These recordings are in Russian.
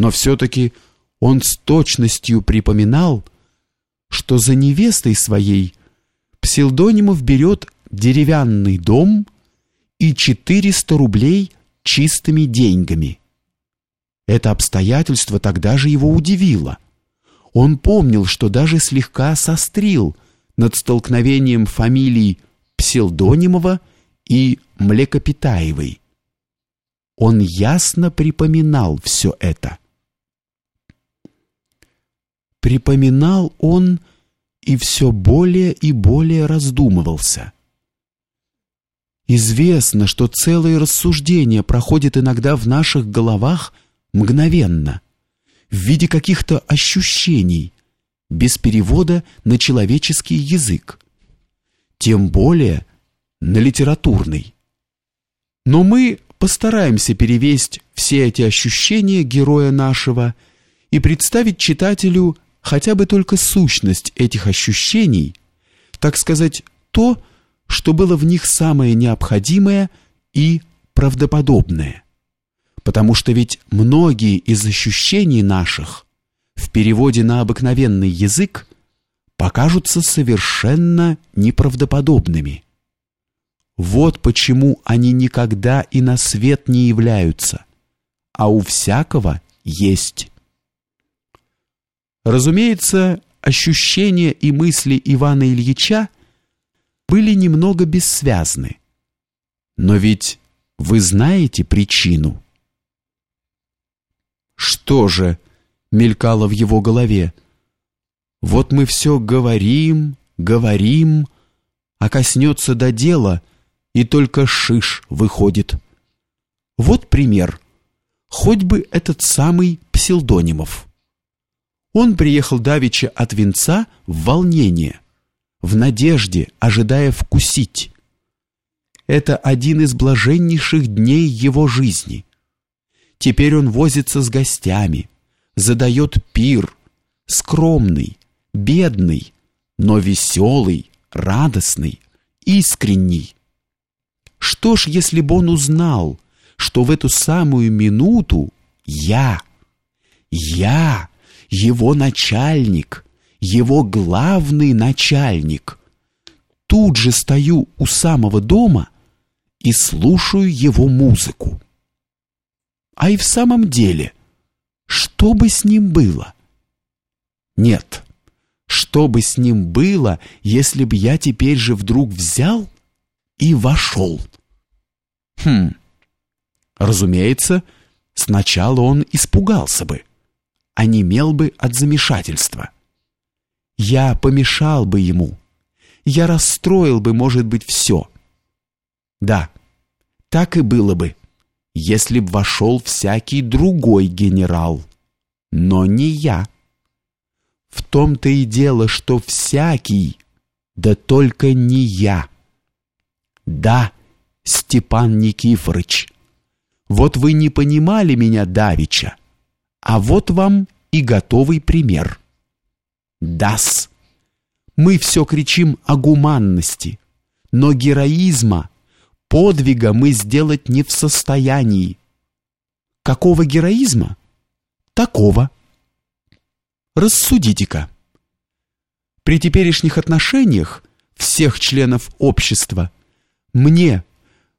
но все-таки он с точностью припоминал, что за невестой своей Псилдонимов берет деревянный дом и 400 рублей чистыми деньгами. Это обстоятельство тогда же его удивило. Он помнил, что даже слегка сострил над столкновением фамилий Псилдонимова и Млекопитаевой. Он ясно припоминал все это. Припоминал он и все более и более раздумывался. Известно, что целые рассуждения проходят иногда в наших головах мгновенно, в виде каких-то ощущений, без перевода на человеческий язык, тем более на литературный. Но мы постараемся перевесть все эти ощущения героя нашего и представить читателю хотя бы только сущность этих ощущений, так сказать, то, что было в них самое необходимое и правдоподобное потому что ведь многие из ощущений наших в переводе на обыкновенный язык покажутся совершенно неправдоподобными. Вот почему они никогда и на свет не являются, а у всякого есть. Разумеется, ощущения и мысли Ивана Ильича были немного бессвязны. Но ведь вы знаете причину. «Что же?» — мелькало в его голове. «Вот мы все говорим, говорим, а коснется до дела, и только шиш выходит. Вот пример. Хоть бы этот самый Псилдонимов. Он приехал давеча от венца в волнение, в надежде, ожидая вкусить. Это один из блаженнейших дней его жизни — Теперь он возится с гостями, задает пир, скромный, бедный, но веселый, радостный, искренний. Что ж, если бы он узнал, что в эту самую минуту я, я, его начальник, его главный начальник, тут же стою у самого дома и слушаю его музыку. А и в самом деле, что бы с ним было? Нет, что бы с ним было, если бы я теперь же вдруг взял и вошел? Хм, разумеется, сначала он испугался бы, онемел бы от замешательства. Я помешал бы ему, я расстроил бы, может быть, все. Да, так и было бы если б вошел всякий другой генерал, но не я. В том-то и дело, что всякий, да только не я. Да, Степан Никифорыч, вот вы не понимали меня давеча, а вот вам и готовый пример. Дас. Мы все кричим о гуманности, но героизма Подвига мы сделать не в состоянии. Какого героизма? Такого. Рассудите-ка. При теперешних отношениях всех членов общества мне,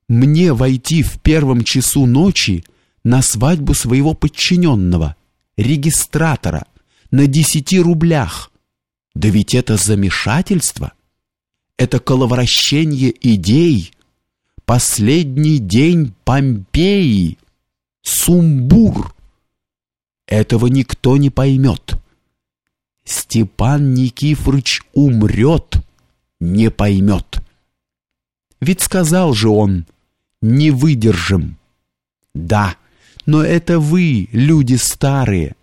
мне войти в первом часу ночи на свадьбу своего подчиненного, регистратора, на десяти рублях. Да ведь это замешательство, это коловращение идей, Последний день Помпеи. Сумбур. Этого никто не поймет. Степан Никифорович умрет, не поймет. Ведь сказал же он, не выдержим. Да, но это вы, люди старые,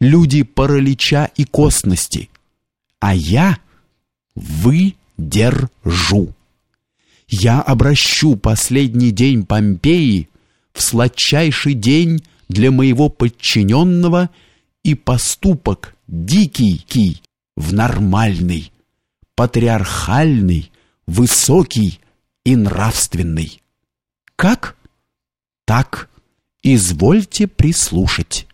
люди паралича и косности. А я выдержу я обращу последний день Помпеи в сладчайший день для моего подчиненного и поступок дикий в нормальный, патриархальный, высокий и нравственный. Как? Так, извольте прислушать.